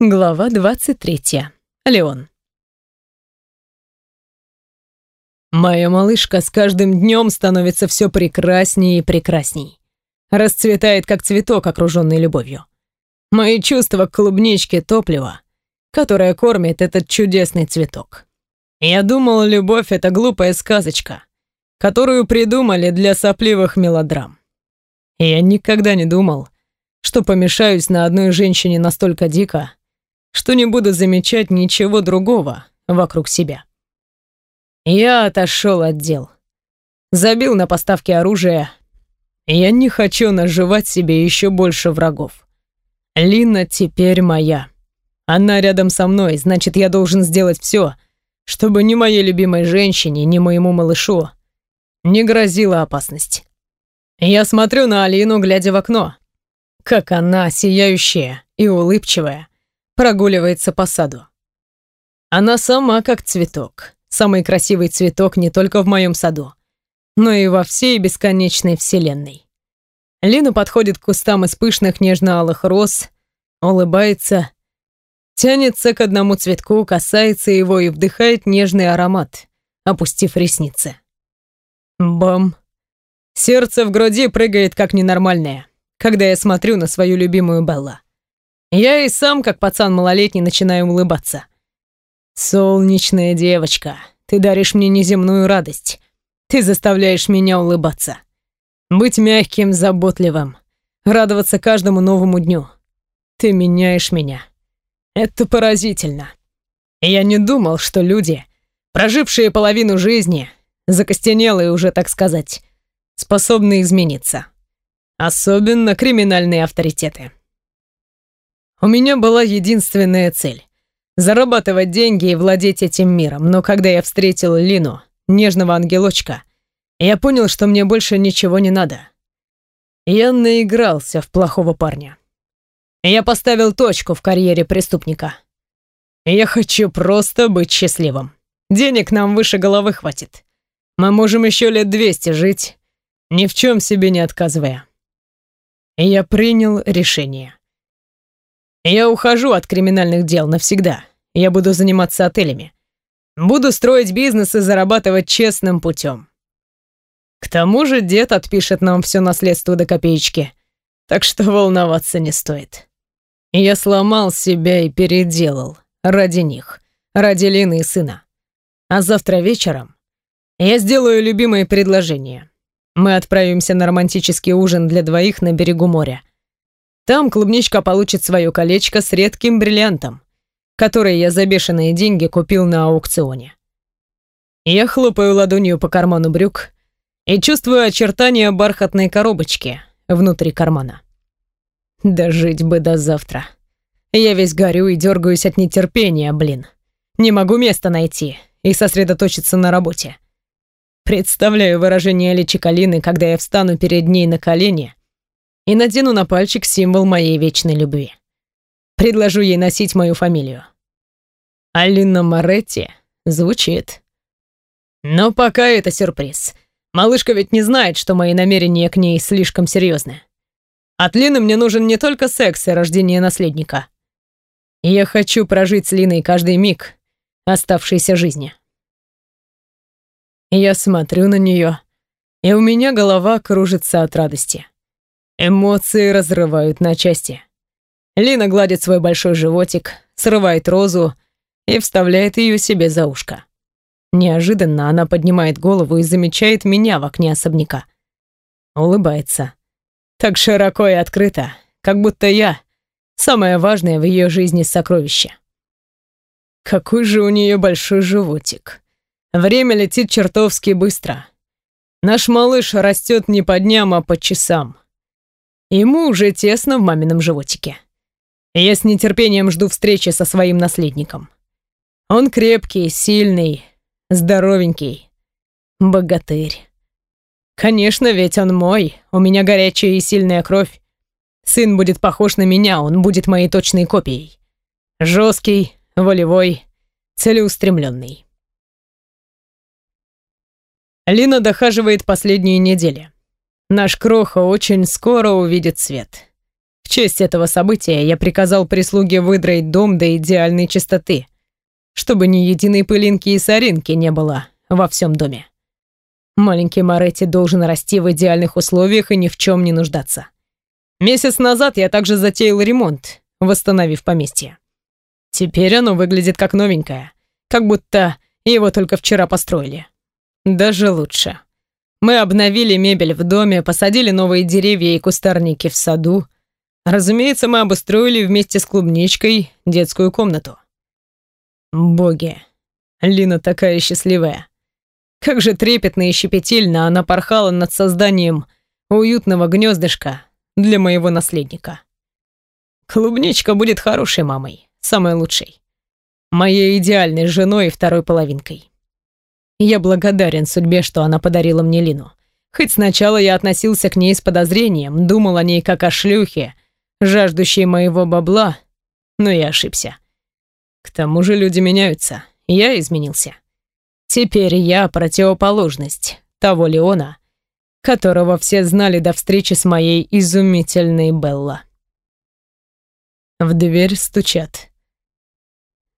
Глава 23. Леон. Моя малышка с каждым днем становится все прекраснее и прекрасней. Расцветает, как цветок, окруженный любовью. Мои чувства к клубничке топлива, которое кормит этот чудесный цветок. Я думал, любовь — это глупая сказочка, которую придумали для сопливых мелодрам. И я никогда не думал, что помешаюсь на одной женщине настолько дико, что не буду замечать ничего другого вокруг себя. Я отошел от дел. Забил на поставки оружия. Я не хочу наживать себе еще больше врагов. Лина теперь моя. Она рядом со мной, значит, я должен сделать все, чтобы ни моей любимой женщине, ни моему малышу не грозила опасность. Я смотрю на Алину, глядя в окно. Как она, сияющая и улыбчивая, прогуливается по саду. Она сама как цветок. Самый красивый цветок не только в моем саду, но и во всей бесконечной вселенной. Лина подходит к кустам из пышных нежно-алых роз, улыбается, тянется к одному цветку, касается его и вдыхает нежный аромат, опустив ресницы. Бам! Сердце в груди прыгает как ненормальное, когда я смотрю на свою любимую Белла. Я и сам, как пацан малолетний, начинаю улыбаться. «Солнечная девочка, ты даришь мне неземную радость. Ты заставляешь меня улыбаться. Быть мягким, заботливым, радоваться каждому новому дню. Ты меняешь меня. Это поразительно. Я не думал, что люди, прожившие половину жизни, закостенелые уже, так сказать, способны измениться. Особенно криминальные авторитеты. У меня была единственная цель — зарабатывать деньги и владеть этим миром, но когда я встретил Лину, нежного ангелочка, я понял, что мне больше ничего не надо. Я наигрался в плохого парня. Я поставил точку в карьере преступника. Я хочу просто быть счастливым. Денег нам выше головы хватит. Мы можем еще лет двести жить, ни в чем себе не отказывая. я принял решение. Я ухожу от криминальных дел навсегда. Я буду заниматься отелями. Буду строить бизнес и зарабатывать честным путем. К тому же дед отпишет нам все наследство до копеечки, так что волноваться не стоит. Я сломал себя и переделал ради них, ради Лины и сына. А завтра вечером я сделаю любимое предложение. Мы отправимся на романтический ужин для двоих на берегу моря. Там клубничка получит свое колечко с редким бриллиантом, которое я за бешеные деньги купил на аукционе. Я хлопаю ладонью по карману брюк и чувствую очертания бархатной коробочки внутри кармана. Дожить бы до завтра. Я весь горю и дергаюсь от нетерпения, блин. Не могу места найти и сосредоточиться на работе. Представляю выражение личика Лины, когда я встану перед ней на колени и надену на пальчик символ моей вечной любви. Предложу ей носить мою фамилию. Алина Моретти звучит. Но пока это сюрприз. Малышка ведь не знает, что мои намерения к ней слишком серьезны. От Лины мне нужен не только секс и рождение наследника. Я хочу прожить с Линой каждый миг оставшейся жизни. Я смотрю на нее, и у меня голова кружится от радости. Эмоции разрывают на части. Лина гладит свой большой животик, срывает розу и вставляет ее себе за ушко. Неожиданно она поднимает голову и замечает меня в окне особняка. Улыбается. Так широко и открыто, как будто я — самое важное в ее жизни сокровище. Какой же у нее большой животик. Время летит чертовски быстро. Наш малыш растет не по дням, а по часам. Ему уже тесно в мамином животике. Я с нетерпением жду встречи со своим наследником. Он крепкий, сильный, здоровенький. Богатырь. Конечно, ведь он мой. У меня горячая и сильная кровь. Сын будет похож на меня, он будет моей точной копией. Жесткий, волевой, целеустремленный. Лина дохаживает последние недели. Наш Кроха очень скоро увидит свет. В честь этого события я приказал прислуге выдроить дом до идеальной чистоты, чтобы ни единой пылинки и соринки не было во всем доме. Маленький Моретти должен расти в идеальных условиях и ни в чем не нуждаться. Месяц назад я также затеял ремонт, восстановив поместье. Теперь оно выглядит как новенькое, как будто его только вчера построили. Даже лучше. Мы обновили мебель в доме, посадили новые деревья и кустарники в саду, Разумеется, мы обустроили вместе с клубничкой детскую комнату. Боги, Лина такая счастливая. Как же трепетно и щепетильно она порхала над созданием уютного гнездышка для моего наследника. Клубничка будет хорошей мамой, самой лучшей. Моей идеальной женой и второй половинкой. Я благодарен судьбе, что она подарила мне Лину. Хоть сначала я относился к ней с подозрением, думал о ней как о шлюхе, жаждущий моего бабла, но я ошибся. К тому же люди меняются, я изменился. Теперь я противоположность того Леона, которого все знали до встречи с моей изумительной Белла. В дверь стучат.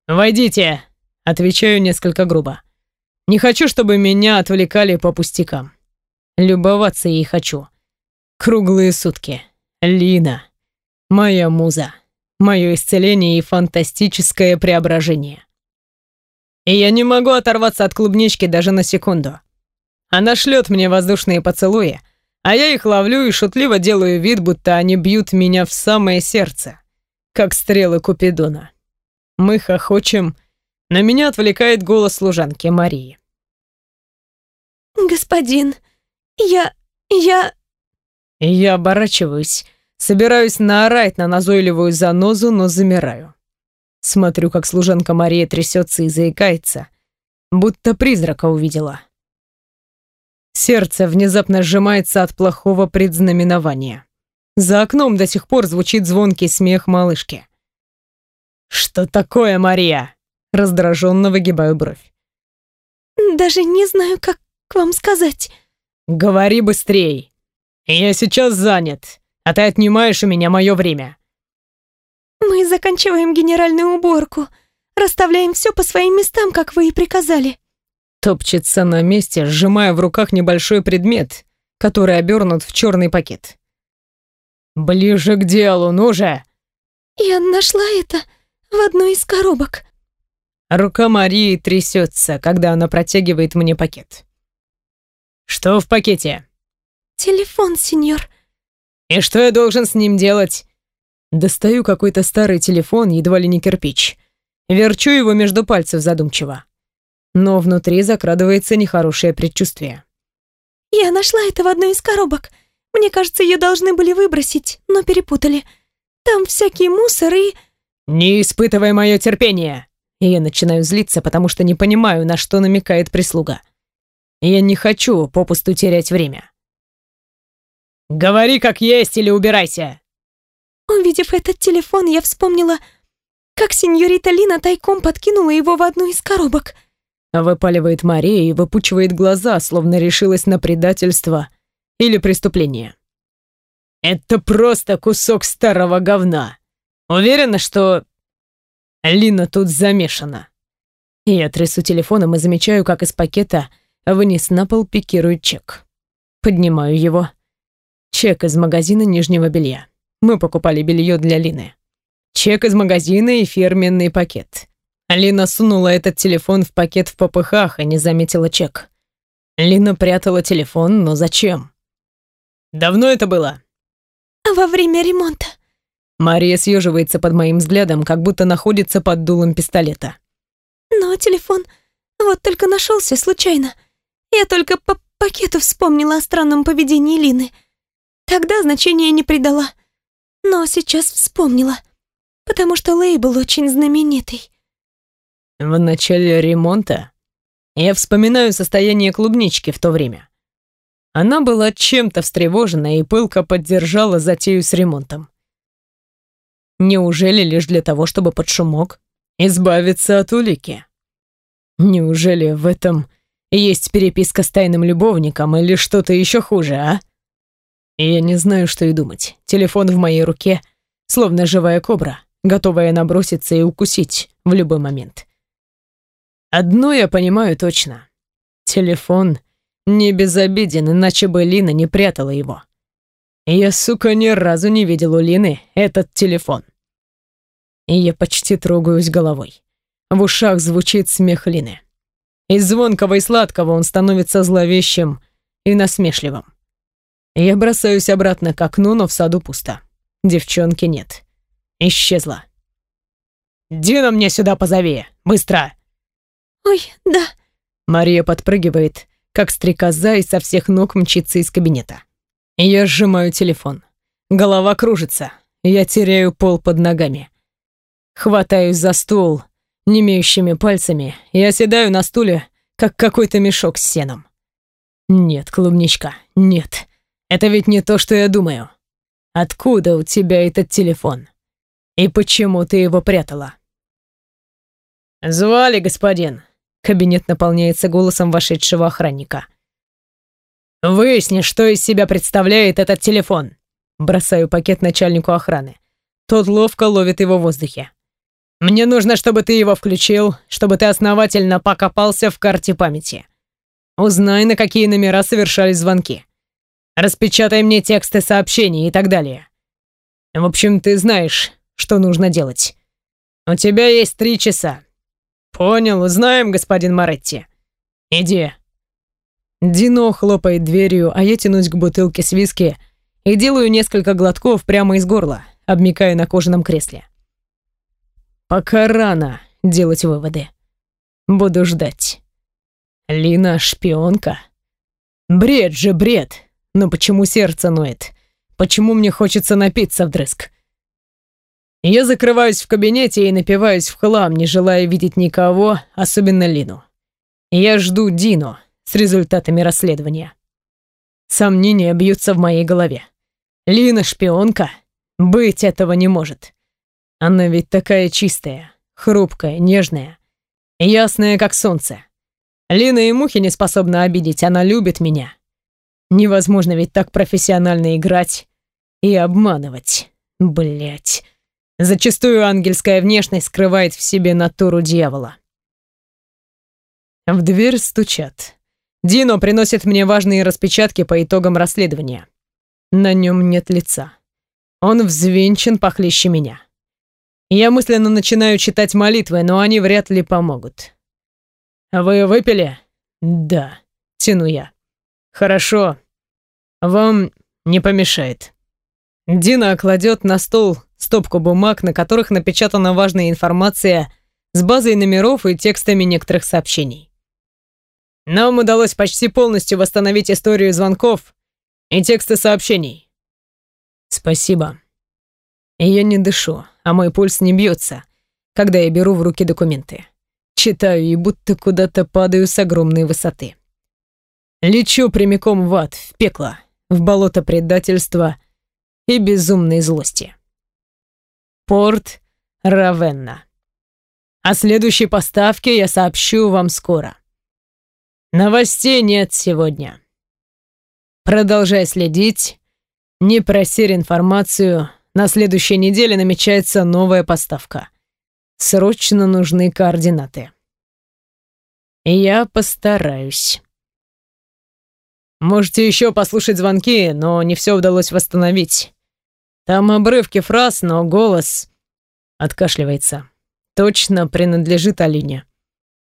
«Войдите!» — отвечаю несколько грубо. «Не хочу, чтобы меня отвлекали по пустякам. Любоваться ей хочу. Круглые сутки. Лина. Моя муза. Мое исцеление и фантастическое преображение. И я не могу оторваться от клубнички даже на секунду. Она шлет мне воздушные поцелуи, а я их ловлю и шутливо делаю вид, будто они бьют меня в самое сердце, как стрелы Купидона. Мы хохочем, на меня отвлекает голос служанки Марии. «Господин, я... я...» Я оборачиваюсь Собираюсь наорать на назойливую занозу, но замираю. Смотрю, как служанка Мария трясется и заикается, будто призрака увидела. Сердце внезапно сжимается от плохого предзнаменования. За окном до сих пор звучит звонкий смех малышки. «Что такое, Мария?» Раздраженно выгибаю бровь. «Даже не знаю, как к вам сказать». «Говори быстрей. Я сейчас занят а ты отнимаешь у меня мое время». «Мы заканчиваем генеральную уборку, расставляем все по своим местам, как вы и приказали». Топчется на месте, сжимая в руках небольшой предмет, который обернут в черный пакет. «Ближе к делу, ну же!» «Я нашла это в одной из коробок». Рука Марии трясется, когда она протягивает мне пакет. «Что в пакете?» «Телефон, сеньор. «И что я должен с ним делать?» Достаю какой-то старый телефон, едва ли не кирпич. Верчу его между пальцев задумчиво. Но внутри закрадывается нехорошее предчувствие. «Я нашла это в одной из коробок. Мне кажется, ее должны были выбросить, но перепутали. Там всякий мусор и...» «Не испытывай мое терпение!» И я начинаю злиться, потому что не понимаю, на что намекает прислуга. Я не хочу попусту терять время. «Говори как есть или убирайся!» Увидев этот телефон, я вспомнила, как сеньорита Лина тайком подкинула его в одну из коробок. Выпаливает Мария и выпучивает глаза, словно решилась на предательство или преступление. «Это просто кусок старого говна. Уверена, что Лина тут замешана». Я трясу телефоном и замечаю, как из пакета вниз на пол пикирует чек. Поднимаю его. Чек из магазина нижнего белья. Мы покупали белье для Лины. Чек из магазина и фирменный пакет. Лина сунула этот телефон в пакет в попыхах и не заметила чек. Лина прятала телефон, но зачем? Давно это было? Во время ремонта. Мария съеживается под моим взглядом, как будто находится под дулом пистолета. Но телефон вот только нашелся случайно. Я только по пакету вспомнила о странном поведении Лины. Тогда значения не придала. Но сейчас вспомнила. Потому что лейбл очень знаменитый. В начале ремонта я вспоминаю состояние клубнички в то время. Она была чем-то встревожена и пылко поддержала затею с ремонтом. Неужели лишь для того, чтобы под шумок избавиться от улики? Неужели в этом есть переписка с тайным любовником или что-то еще хуже, а? Я не знаю, что и думать. Телефон в моей руке, словно живая кобра, готовая наброситься и укусить в любой момент. Одно я понимаю точно. Телефон не безобиден, иначе бы Лина не прятала его. Я, сука, ни разу не видел у Лины этот телефон. И я почти трогаюсь головой. В ушах звучит смех Лины. Из звонкого и сладкого он становится зловещим и насмешливым. Я бросаюсь обратно к окну, но в саду пусто. Девчонки нет. Исчезла. «Дина, мне сюда позови! Быстро!» «Ой, да». Мария подпрыгивает, как стрекоза, и со всех ног мчится из кабинета. Я сжимаю телефон. Голова кружится. Я теряю пол под ногами. Хватаюсь за стул немеющими пальцами и оседаю на стуле, как какой-то мешок с сеном. Нет, клубничка, нет. Это ведь не то, что я думаю. Откуда у тебя этот телефон? И почему ты его прятала? Звали, господин. Кабинет наполняется голосом вошедшего охранника. Выясни, что из себя представляет этот телефон. Бросаю пакет начальнику охраны. Тот ловко ловит его в воздухе. Мне нужно, чтобы ты его включил, чтобы ты основательно покопался в карте памяти. Узнай, на какие номера совершались звонки. Распечатай мне тексты сообщений и так далее. В общем, ты знаешь, что нужно делать. У тебя есть три часа. Понял, узнаем, господин Маретти. Иди. Дино хлопает дверью, а я тянусь к бутылке с виски и делаю несколько глотков прямо из горла, обмикая на кожаном кресле. Пока рано делать выводы. Буду ждать. Лина шпионка? Бред же, бред. Но почему сердце ноет? Почему мне хочется напиться вдрызг? Я закрываюсь в кабинете и напиваюсь в хлам, не желая видеть никого, особенно Лину. Я жду Дину с результатами расследования. Сомнения бьются в моей голове. Лина шпионка? Быть этого не может. Она ведь такая чистая, хрупкая, нежная, ясная, как солнце. Лина и мухи не способна обидеть, она любит меня. Невозможно ведь так профессионально играть и обманывать. Блять. Зачастую ангельская внешность скрывает в себе натуру дьявола. В дверь стучат. Дино приносит мне важные распечатки по итогам расследования. На нем нет лица. Он взвинчен похлеще меня. Я мысленно начинаю читать молитвы, но они вряд ли помогут. «Вы выпили?» «Да», — тяну я. «Хорошо. Вам не помешает». Дина кладет на стол стопку бумаг, на которых напечатана важная информация с базой номеров и текстами некоторых сообщений. Нам удалось почти полностью восстановить историю звонков и тексты сообщений. Спасибо. Я не дышу, а мой пульс не бьется, когда я беру в руки документы. Читаю и будто куда-то падаю с огромной высоты. Лечу прямиком в ад, в пекло, в болото предательства и безумной злости. Порт Равенна. О следующей поставке я сообщу вам скоро. Новостей нет сегодня. Продолжай следить, не просерь информацию. На следующей неделе намечается новая поставка. Срочно нужны координаты. Я постараюсь. Можете еще послушать звонки, но не все удалось восстановить. Там обрывки фраз, но голос откашливается. Точно принадлежит Алине.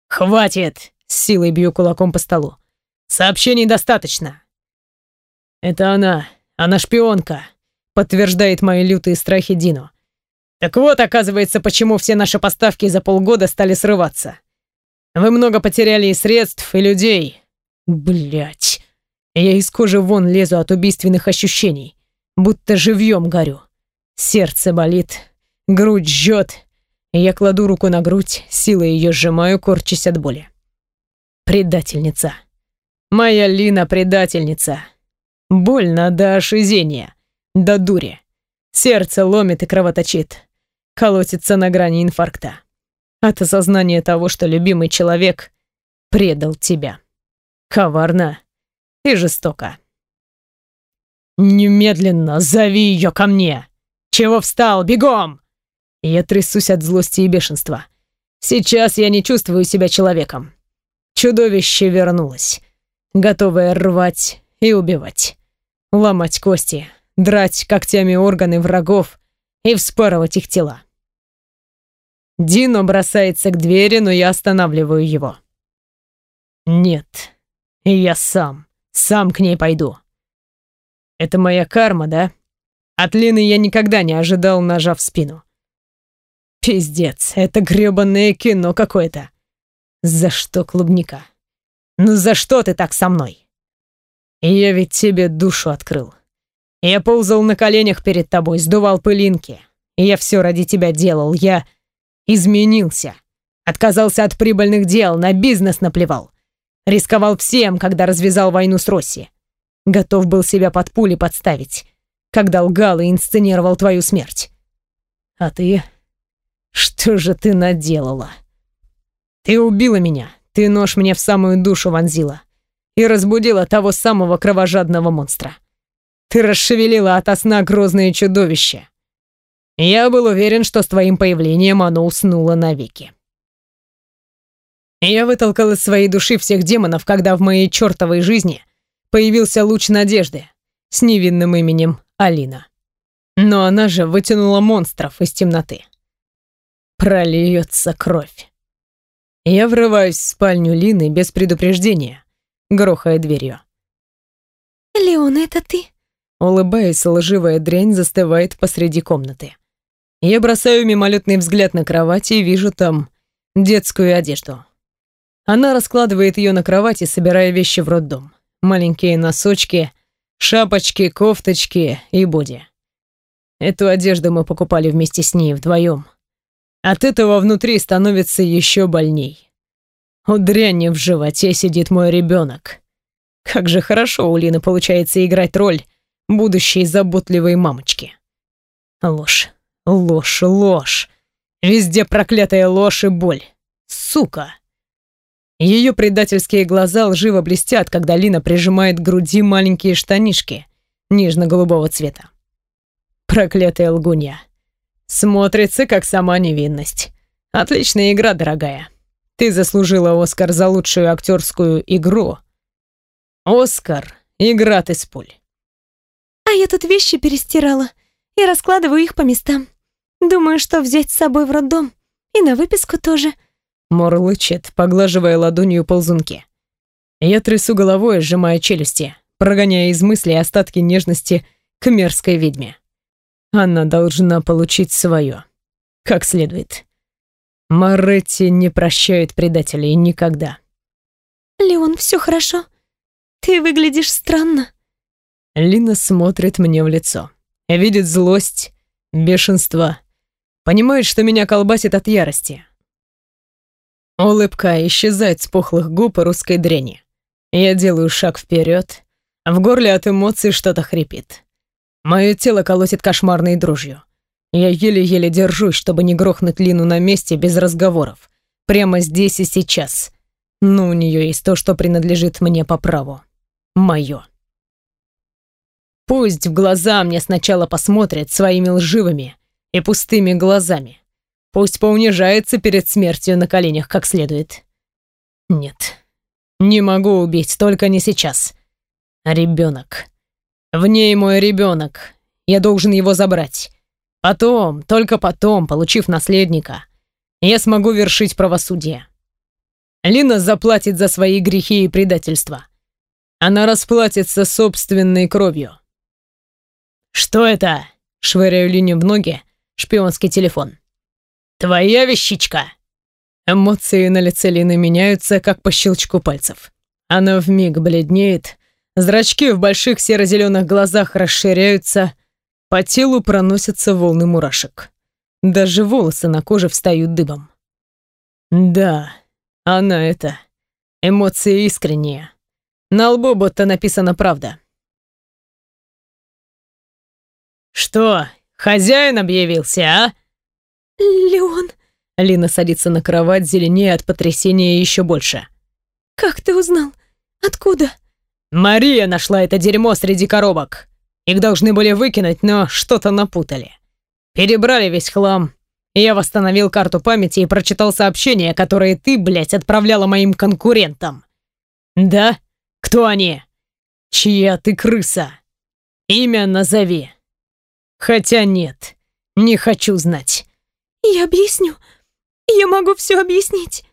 «Хватит!» — с силой бью кулаком по столу. «Сообщений достаточно!» «Это она, она шпионка», — подтверждает мои лютые страхи Дино. «Так вот, оказывается, почему все наши поставки за полгода стали срываться. Вы много потеряли и средств, и людей. Блять. Я из кожи вон лезу от убийственных ощущений, будто живьем горю. Сердце болит, грудь жжет. Я кладу руку на грудь, силой ее сжимаю, корчась от боли. Предательница. Моя Лина предательница. Больно до ошизения, до дури. Сердце ломит и кровоточит. Колотится на грани инфаркта. От осознания того, что любимый человек предал тебя. Коварно и жестоко. «Немедленно зови ее ко мне!» Чего встал? Бегом!» Я трясусь от злости и бешенства. Сейчас я не чувствую себя человеком. Чудовище вернулось, готовое рвать и убивать, ломать кости, драть когтями органы врагов и вспарывать их тела. Дино бросается к двери, но я останавливаю его. Нет, я сам, сам к ней пойду. Это моя карма, да? От Лины я никогда не ожидал, нажав спину. Пиздец, это грёбаное кино какое-то. За что, клубника? Ну за что ты так со мной? Я ведь тебе душу открыл. Я ползал на коленях перед тобой, сдувал пылинки. Я все ради тебя делал. Я изменился. Отказался от прибыльных дел, на бизнес наплевал. Рисковал всем, когда развязал войну с Росси. Готов был себя под пули подставить, когда лгал и инсценировал твою смерть. А ты что же ты наделала? Ты убила меня. Ты нож мне в самую душу вонзила. И разбудила того самого кровожадного монстра. Ты расшевелила ото сна грозное чудовище. Я был уверен, что с твоим появлением оно уснуло навеки. Я вытолкал из своей души всех демонов, когда в моей чертовой жизни появился луч надежды с невинным именем Алина. Но она же вытянула монстров из темноты прольется кровь. Я врываюсь в спальню Лины без предупреждения, грохая дверью. «Леон, это ты?» Улыбаясь, лживая дрянь застывает посреди комнаты. Я бросаю мимолетный взгляд на кровать и вижу там детскую одежду. Она раскладывает ее на кровати, собирая вещи в роддом. Маленькие носочки, шапочки, кофточки и боди. Эту одежду мы покупали вместе с ней вдвоем. От этого внутри становится еще больней. У дряни в животе сидит мой ребенок. Как же хорошо у Лины получается играть роль будущей заботливой мамочки. Ложь, ложь, ложь. Везде проклятая ложь и боль. Сука. Ее предательские глаза лживо блестят, когда Лина прижимает к груди маленькие штанишки нежно-голубого цвета. Проклятая лгунья. Смотрится, как сама невинность. Отличная игра, дорогая. Ты заслужила Оскар за лучшую актерскую игру. Оскар, игра ты с пуль. А я тут вещи перестирала и раскладываю их по местам. Думаю, что взять с собой в роддом. И на выписку тоже. Морлычет, поглаживая ладонью ползунки. Я трясу головой, сжимая челюсти, прогоняя из мыслей остатки нежности к мерзкой ведьме. Она должна получить свое. Как следует. Моретти не прощает предателей никогда. «Леон, все хорошо? Ты выглядишь странно». Лина смотрит мне в лицо. Видит злость, бешенство. Понимает, что меня колбасит от ярости. Улыбка исчезает с пухлых губ и русской дрени. Я делаю шаг вперед. В горле от эмоций что-то хрипит. Мое тело колотит кошмарной дрожью. Я еле-еле держусь, чтобы не грохнуть Лину на месте без разговоров. Прямо здесь и сейчас. Но у нее есть то, что принадлежит мне по праву. Мое. Пусть в глаза мне сначала посмотрит своими лживыми и пустыми глазами. Пусть поунижается перед смертью на коленях как следует. Нет, не могу убить, только не сейчас. Ребенок. В ней мой ребенок. Я должен его забрать. Потом, только потом, получив наследника, я смогу вершить правосудие. Лина заплатит за свои грехи и предательства. Она расплатится собственной кровью. «Что это?» — швыряю Лине в ноги шпионский телефон. «Твоя вещичка!» Эмоции на лице Лины меняются, как по щелчку пальцев. Она вмиг бледнеет, Зрачки в больших серо-зеленых глазах расширяются, по телу проносятся волны мурашек. Даже волосы на коже встают дыбом. Да, она это. Эмоции искренние. На лбу будто написана правда. «Что, хозяин объявился, а?» «Леон...» Лина садится на кровать, зеленее от потрясения еще больше. «Как ты узнал? Откуда?» Мария нашла это дерьмо среди коробок. Их должны были выкинуть, но что-то напутали. Перебрали весь хлам. Я восстановил карту памяти и прочитал сообщения, которые ты, блядь, отправляла моим конкурентам. Да? Кто они? Чья ты крыса? Имя назови. Хотя нет, не хочу знать. Я объясню. Я могу все объяснить.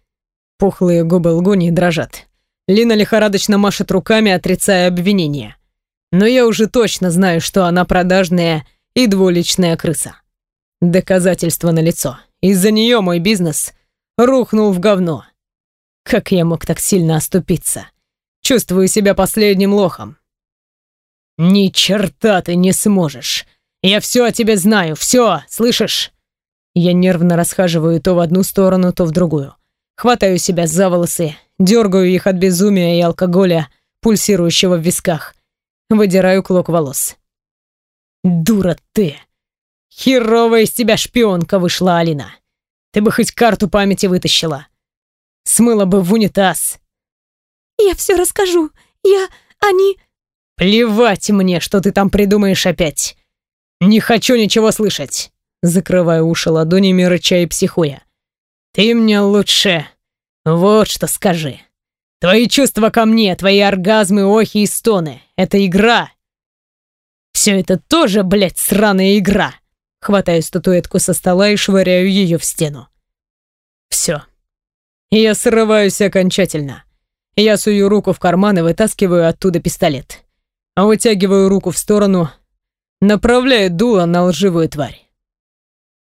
Пухлые губы лгуни дрожат. Лина лихорадочно машет руками, отрицая обвинения. Но я уже точно знаю, что она продажная и двуличная крыса. Доказательство налицо. Из-за нее мой бизнес рухнул в говно. Как я мог так сильно оступиться? Чувствую себя последним лохом. Ни черта ты не сможешь. Я все о тебе знаю, все, слышишь? Я нервно расхаживаю то в одну сторону, то в другую. Хватаю себя за волосы, дергаю их от безумия и алкоголя, пульсирующего в висках. Выдираю клок волос. «Дура ты! Херовая из тебя шпионка вышла, Алина! Ты бы хоть карту памяти вытащила! Смыла бы в унитаз!» «Я все расскажу! Я... они...» «Плевать мне, что ты там придумаешь опять! Не хочу ничего слышать!» Закрываю уши ладонями, рыча и психуя. Ты мне лучше вот что скажи. Твои чувства ко мне, твои оргазмы, охи и стоны — это игра. Все это тоже, блядь, сраная игра. Хватаю статуэтку со стола и швыряю ее в стену. Все. Я срываюсь окончательно. Я сую руку в карман и вытаскиваю оттуда пистолет. Вытягиваю руку в сторону, направляю дуло на лживую тварь.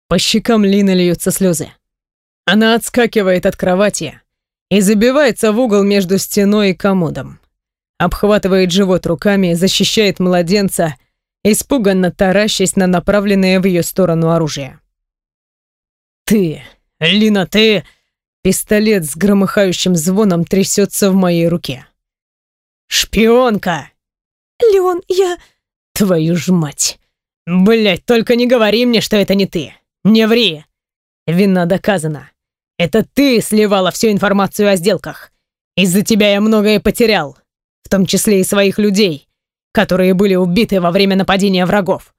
По щекам Лины льются слезы. Она отскакивает от кровати и забивается в угол между стеной и комодом. Обхватывает живот руками, защищает младенца, испуганно таращась на направленное в ее сторону оружие. «Ты! Лина, ты!» Пистолет с громыхающим звоном трясется в моей руке. «Шпионка!» «Леон, я...» «Твою ж мать! Блять, только не говори мне, что это не ты! Не ври! Вина доказана. Это ты сливала всю информацию о сделках. Из-за тебя я многое потерял, в том числе и своих людей, которые были убиты во время нападения врагов.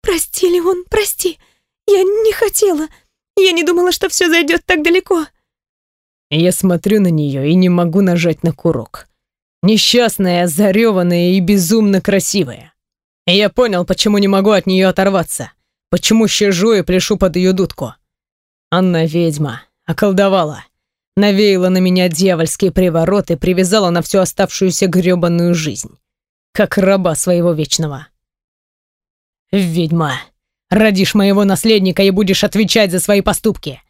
Прости, Леон, прости. Я не хотела. Я не думала, что все зайдет так далеко. Я смотрю на нее и не могу нажать на курок. Несчастная, зареванная и безумно красивая. Я понял, почему не могу от нее оторваться. Почему щажу и пляшу под ее дудку. Анна ведьма, околдовала. Навеяла на меня дьявольский приворот и привязала на всю оставшуюся грёбаную жизнь. Как раба своего вечного. Ведьма, родишь моего наследника и будешь отвечать за свои поступки.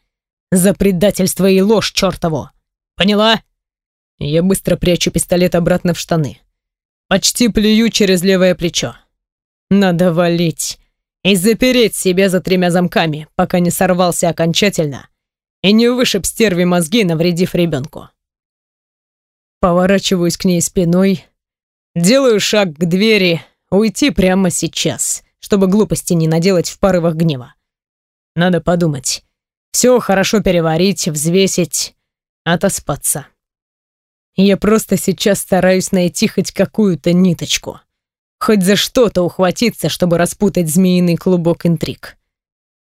За предательство и ложь чертову. Поняла? Я быстро прячу пистолет обратно в штаны. Почти плюю через левое плечо. Надо валить и запереть себя за тремя замками, пока не сорвался окончательно и не вышиб стерви мозги, навредив ребенку. Поворачиваюсь к ней спиной, делаю шаг к двери, уйти прямо сейчас, чтобы глупости не наделать в порывах гнева. Надо подумать. Все хорошо переварить, взвесить, отоспаться. Я просто сейчас стараюсь найти хоть какую-то ниточку. Хоть за что-то ухватиться, чтобы распутать змеиный клубок интриг.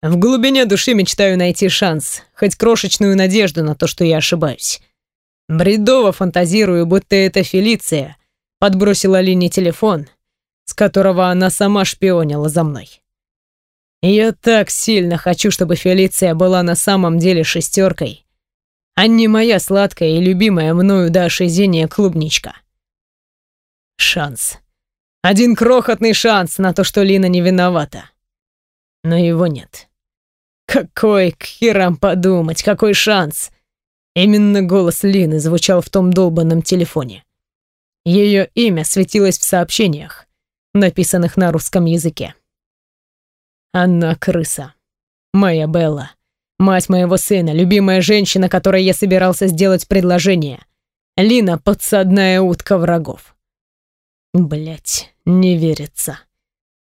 В глубине души мечтаю найти шанс, хоть крошечную надежду на то, что я ошибаюсь. Бредово фантазирую, будто это Фелиция подбросила Лине телефон, с которого она сама шпионила за мной. Я так сильно хочу, чтобы Фелиция была на самом деле шестеркой, а не моя сладкая и любимая мною до ошизения клубничка. Шанс. Один крохотный шанс на то, что Лина не виновата. Но его нет. Какой к херам подумать, какой шанс? Именно голос Лины звучал в том долбанном телефоне. Ее имя светилось в сообщениях, написанных на русском языке. Она крыса. Моя Белла. Мать моего сына, любимая женщина, которой я собирался сделать предложение. Лина — подсадная утка врагов. Блять, не верится.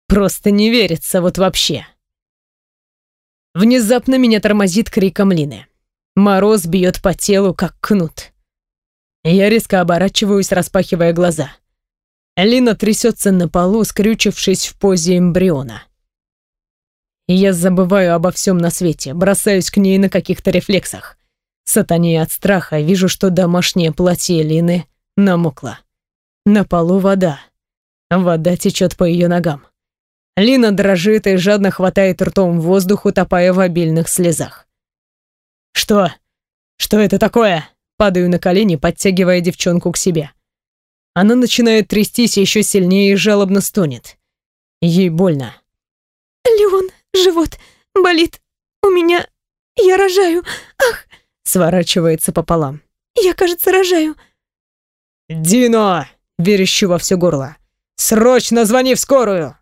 Просто не верится вот вообще. Внезапно меня тормозит криком Лины. Мороз бьет по телу, как кнут. Я резко оборачиваюсь, распахивая глаза. Лина трясется на полу, скрючившись в позе эмбриона. Я забываю обо всем на свете, бросаюсь к ней на каких-то рефлексах. Сатане от страха вижу, что домашнее платье Лины намокло. На полу вода. Вода течет по ее ногам. Лина дрожит и жадно хватает ртом воздух, утопая в обильных слезах. «Что? Что это такое?» Падаю на колени, подтягивая девчонку к себе. Она начинает трястись еще сильнее и жалобно стонет. Ей больно. «Леон, живот болит. У меня... Я рожаю. Ах!» Сворачивается пополам. «Я, кажется, рожаю». «Дино!» — верещу во все горло. «Срочно звони в скорую!»